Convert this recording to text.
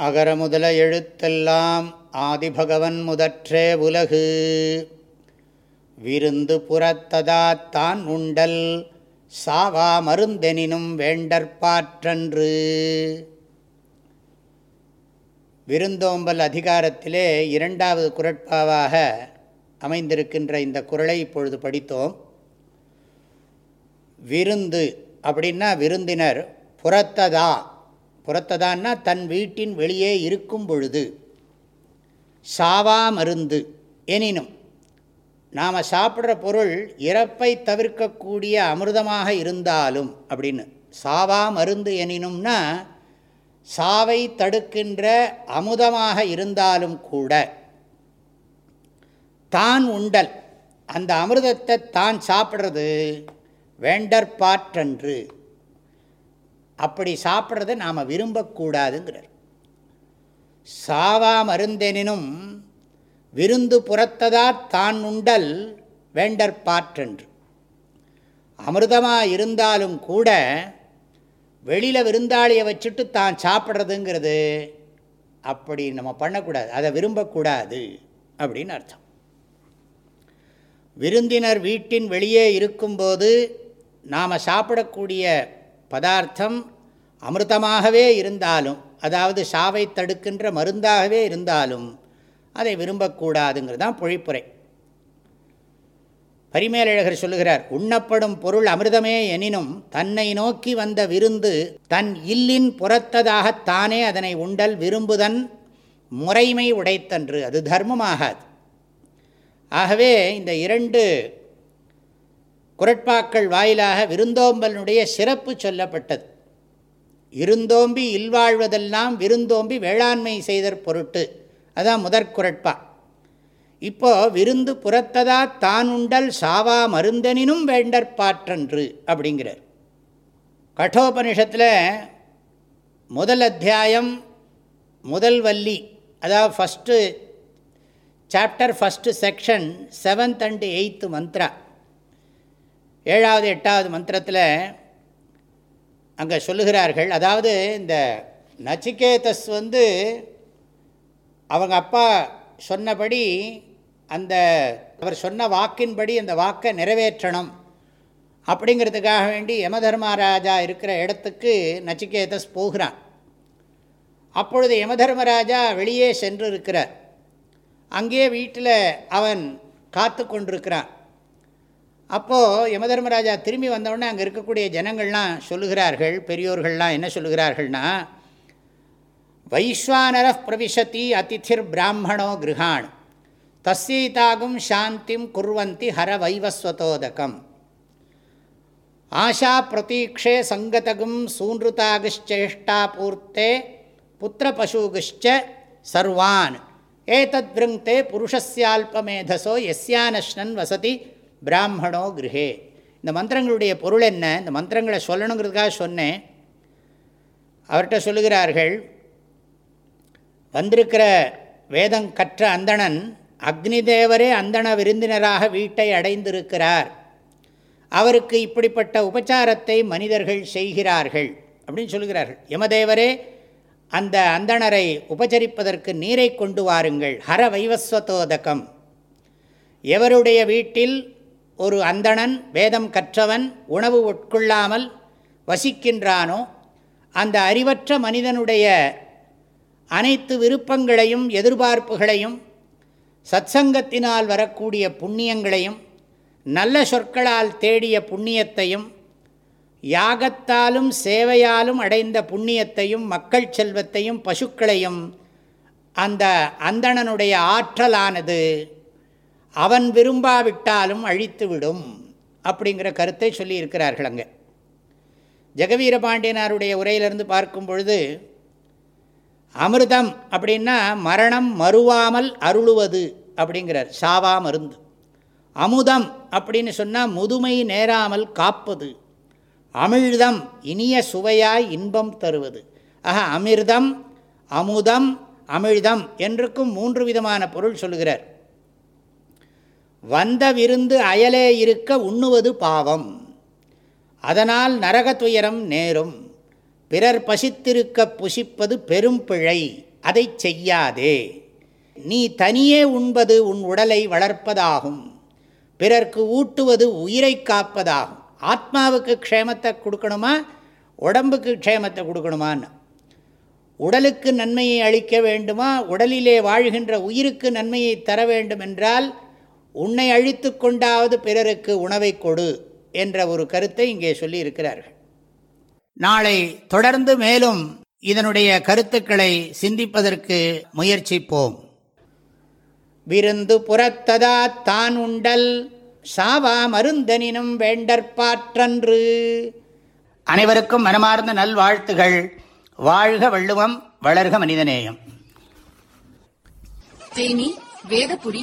அகர முதல எழுத்தெல்லாம் ஆதிபகவன் முதற்றே உலகு. விருந்து புறத்ததாத்தான் உண்டல் சாவா மருந்தெனினும் வேண்டற்பாற்றன்று விருந்தோம்பல் அதிகாரத்திலே இரண்டாவது குரட்பாவாக அமைந்திருக்கின்ற இந்த குரலை இப்பொழுது படித்தோம். விருந்து அப்படின்னா விருந்தினர் புறத்ததா புறத்ததான்னா தன் வீட்டின் வெளியே இருக்கும் பொழுது. சாவா மருந்து. எனினும் நாம் சாப்பிட்ற பொருள் இறப்பை தவிர்க்கக்கூடிய அமிர்தமாக இருந்தாலும் அப்படின்னு. சாவா மருந்து எனினும்னா சாவை தடுக்கின்ற அமுதமாக இருந்தாலும் கூட. தான் உண்டல். அந்த அமிர்தத்தை தான் சாப்பிட்றது. வேண்டற்பாற்றன்று. அப்படி சாப்பிட்றத நாம் விரும்பக்கூடாதுங்கிறார். சாவா மருந்தெனினும் விருந்து புறத்ததா தான் உண்டல் வேண்டற்பாற்றென்று அமிர்தமாக இருந்தாலும் கூட வெளியில் விருந்தாளியை வச்சுட்டு தான் சாப்பிட்றதுங்கிறது அப்படி நம்ம பண்ணக்கூடாது அதை விரும்பக்கூடாது அப்படின்னு அர்த்தம். விருந்தினர் வீட்டின் வெளியே இருக்கும்போது நாம் சாப்பிடக்கூடிய பதார்த்தம் அமிர்தமாகவே இருந்தாலும் அதாவது சாவை தடுக்கின்ற மருந்தாகவே இருந்தாலும் அதை விரும்பக்கூடாதுங்கிறது தான் பொழிப்புரை. பரிமேலழகர் சொல்லுகிறார் உண்ணப்படும் பொருள் அமிர்தமே எனினும் தன்னை நோக்கி வந்த விருந்து தன் இல்லின் புறத்ததாக தானே அதனை உண்டல் விரும்புதன் முறைமை உடைத்தன்று. அது தர்மமாகாது. ஆகவே இந்த இரண்டு குரட்பாக்கள் வாயிலாக விருந்தோம்பலனுடைய சிறப்பு சொல்லப்பட்டது. இருந்தோம்பி இல்வாழ்வதெல்லாம் விருந்தோம்பி வேளாண்மை செய்தற் பொருட்டு. அதான் முதற்குரட்பா இப்போது விருந்து புறத்ததா தானுண்டல் சாவா மருந்தனினும் வேண்டற்பாற்றன்று அப்படிங்கிறார். கட்டோபனிஷத்தில் முதல் அத்தியாயம் முதல் வள்ளி அதாவது first chapter first section seventh and eighth mantra ஏழாவது எட்டாவது மந்திரத்தில் அங்கே சொல்லுகிறார்கள். அதாவது இந்த நச்சிகேதஸ் வந்து அவங்க அப்பா சொன்னபடி அந்த அவர் சொன்ன வாக்கின்படி அந்த வாக்கை நிறைவேற்றணும். அப்படிங்கிறதுக்காக வேண்டி யமதர்மராஜா இருக்கிற இடத்துக்கு நச்சிகேதஸ் போகிறான். அப்பொழுது யமதர்மராஜா வெளியே சென்று இருக்கிறார் அங்கே வீட்டில் அவன் காத்து கொண்டிருக்கிறான் அப்போது யமதர்மராஜா திரும்பி வந்தவுடனே அங்கே இருக்கக்கூடிய ஜனங்கள்லாம் சொல்லுகிறார்கள் பெரியோர்கள்லாம் என்ன சொல்லுகிறார்கள்னா வைஸ்வானர பிரவிசதி அதிதிர் பிராமணோ கிருஹான் தஸ்யைதாகும் சாந்திம் குர்வந்தி ஹர வைவஸ்வதோதகம். ஆஷா பிரதீக்ஷே சங்கதகும் சூன்ருதாகிச்சேஷ்டா பூர்த்தே புத்திர புத்திரபசூகிச்ச சர்வான். ஏதத் விருங்கே புருஷஸ்யால்பமேதசோ எஸ்யானஷ்ணன் வசதி பிராமணோ கிரகே இந்த மந்திரங்களுடைய பொருள் என்ன? இந்த மந்திரங்களை சொல்லணுங்கிறதுக்காக சொன்னேன். அவர்கிட்ட சொல்லுகிறார்கள் வந்திருக்கிற வேதம் கற்ற அந்தணன் அக்னி தேவரே அந்தண விருந்தினராக வீட்டை அடைந்திருக்கிறார். அவருக்கு இப்படிப்பட்ட உபச்சாரத்தை மனிதர்கள் செய்கிறார்கள். அப்படின்னு சொல்லுகிறார்கள். யமதேவரே அந்த அந்தணரை உபச்சரிப்பதற்கு நீரை கொண்டு வாருங்கள். ஹர வைவஸ்வதோதகம். எவருடைய வீட்டில் ஒரு அந்தணன் வேதம் கற்றவன் உணவு உட்கொள்ளாமல் வசிக்கின்றானோ அந்த அறிவற்ற மனிதனுடைய அனைத்து விருப்பங்களையும் எதிர்பார்ப்புகளையும் சத்சங்கத்தினால் வரக்கூடிய புண்ணியங்களையும் நல்ல சொற்களால் தேடிய புண்ணியத்தையும் யாகத்தாலும் சேவையாலும் அடைந்த புண்ணியத்தையும் மக்கள் செல்வத்தையும் பசுக்களையும் அந்த அந்தணனுடைய ஆற்றலானது. அவன் விரும்பாவிட்டாலும் அழித்துவிடும் அப்படிங்கிற கருத்தை சொல்லியிருக்கிறார்கள் அங்கே. ஜெகவீர பாண்டியனாருடைய உரையிலிருந்து பார்க்கும் பொழுது அமிர்தம் அப்படின்னா மரணம் மறுவாமல் அருளுவது அப்படிங்கிறார். சாவா மருந்து. அமுதம் அப்படின்னு சொன்னால் முதுமை நேராமல் காப்பது. அமிழ்தம் இனிய சுவையாய் இன்பம் தருவது. ஆக அமிர்தம் அமுதம் அமிழ்தம் என்றுக்கும் மூன்று விதமான பொருள் சொல்லுகிறார். வந்த விருந்து அயலே இருக்க உண்ணுவது பாவம். அதனால் நரக துயரம் நேரும். பிறர் பசித்திருக்க புசிப்பது பெரும் பிழை. அதை செய்யாதே. நீ தனியே உண்பது உன் உடலை வளர்ப்பதாகும். பிறர்க்கு ஊட்டுவது உயிரை காப்பதாகும். ஆத்மாவுக்கு க்ஷேமத்தை கொடுக்கணுமா? உடம்புக்கு க்ஷேமத்தை கொடுக்கணுமான்னு. உடலுக்கு நன்மையை அளிக்க வேண்டுமா? உடலிலே வாழ்கின்ற உயிருக்கு நன்மையை தர வேண்டும் என்றால் உன்னை அழித்து கொண்டாவது பிறருக்கு உணவை கொடு என்ற ஒரு கருத்தை இங்கே சொல்லியிருக்கிறார்கள். நாளை தொடர்ந்து மேலும் இதனுடைய கருத்துக்களை சிந்திப்பதற்கு முயற்சிப்போம். விருந்து புறத்ததா தான் உண்டல் சாவா மருந்தனினும் வேண்டற்பாற்றன்று. அனைவருக்கும் மனமார்ந்த நல்வாழ்த்துகள். வாழ்க வள்ளுவம் வளர்க மனிதநேயம். தேனி வேதபுரி